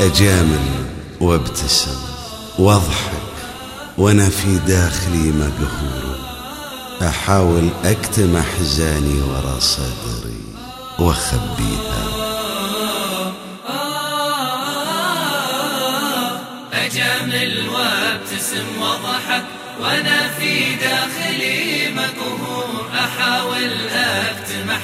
أجامل وابتسم واضحك وأنا في داخلي مقهور. أحاول أكتم أحزاني ورا صدري وأخبيها. أجامل وابتسم واضحك وأنا في داخلي مقهور. أحاول أكتم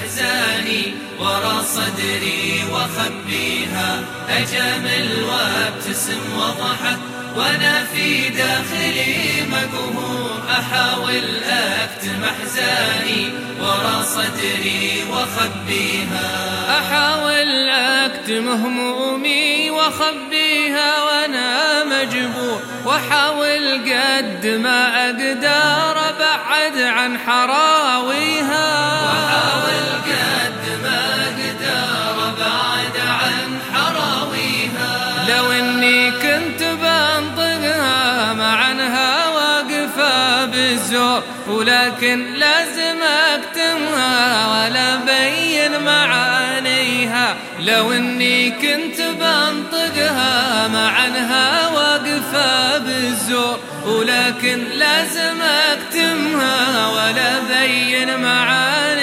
أحزاني ورا صدري واخبيها اجامل وابتسم واضحك وأنا في داخلي مقهور احاول اكتم احزاني ورا صدري واخبيها احاول اكتم همومي واخبيها وأنا مجبور واحاول قد ما أقدر ابعد عن حراويها. واحاول قد ولكن لازم أكتمها ولا بين معانيها. لو إني كنت بنطقها معنها واقفة بالزور. ولكن لازم أكتمها ولا بين معانيها.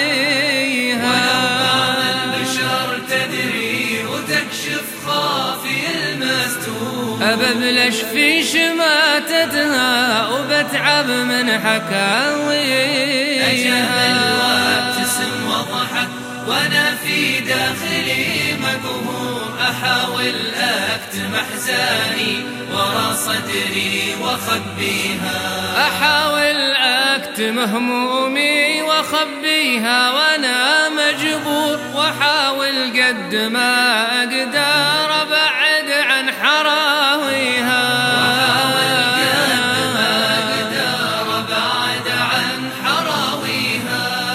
أببلش في شماتتها وبتعب من حكاويها أجمل وابتسم وضحك وأنا في داخلي مقهور أحاول أكتم أحزاني ورا صدري وأخبيها. أحاول أكتم همومي وأخبيها وأنا مجبور. وأحاول قد ما أقدر.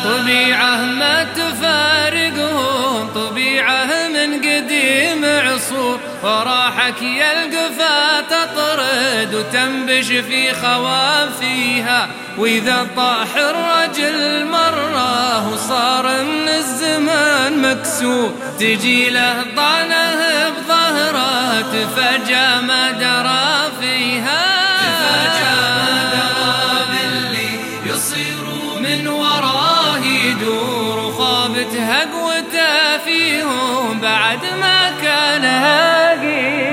طبيعة ما تفارقهم طبيعة من قديم عصور. وراحك يا القفا تطرد وتنبش في خوافيها وإذا طاح الرجل مرة وصار من الزمان مكسور. تجي له طعنه بظهره تفجأ ما درى فيها. ما درى باللي يصير من وراه يدور وخابت هقوته فيهم بعد ما كان هاقيها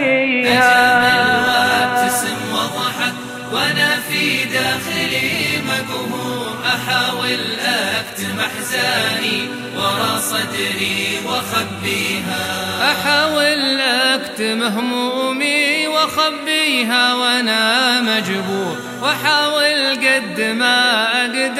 وابتسم وضحك وأنا في داخلي مقهور. أحاول أكتم أحزاني ورا صدري وأخبيها. أحاول أكتم همومي وأخبيها وأنا مجبور. وأحاول قد ما عن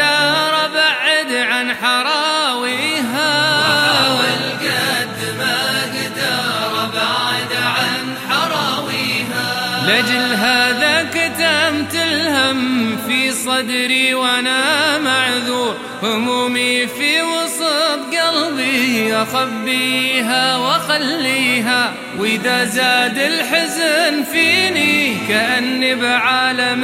حراويها أحاول قد ما أقدر أبعد عن حراويها. لجل هذا كتمت الهم في صدري وأنا معذور. همومي في وسط قلبي أخبيها واخليها وإذا زاد الحزن فيني. كأني بعالم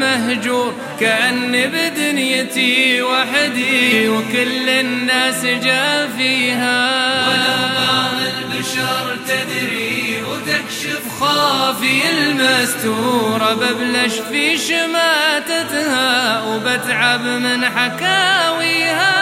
مهجور كأني بدنيتي وحدي وكل الناس جا فيها. ولو البشر تدري وتكشف خافي المستورة ببلش في شماتتها وبتعب من حكاويها.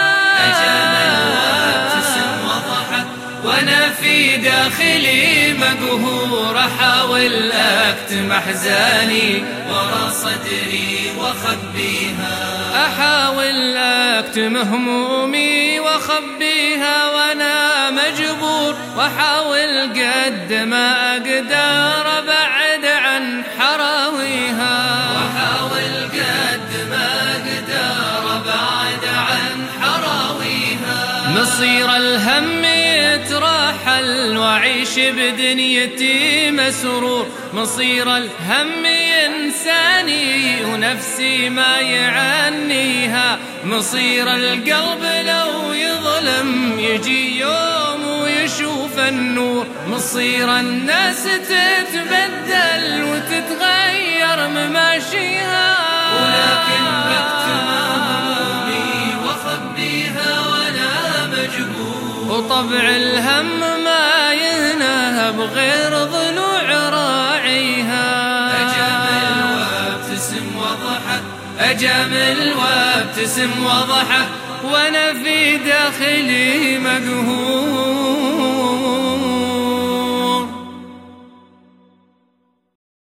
أجمل وابتسم وضحك وأنا في داخلي مقهور أحاول أكتم أحزاني ورا صدري وأخبيها أحاول أكتم همومي وأخبيها وأنا مجبور وأحاول قد ما أقدر أبعد عن حراويها. وأحاول قد ما أقدر أبعد عن حراويها. مصير الهم وأعيش بدنيتي مسرور مصير الهم ينساني ونفسي ما يعنيها. مصير القلب لو يظلم يجي يوم ويشوف النور. مصير الناس تتبدل وتتغير مماشيها. ولكن وطبع الهم ما غير ضلوع راعيها. أجمل وابتسم وضحه أجمل وابتسم وضحه وأنا في داخلي مقهور.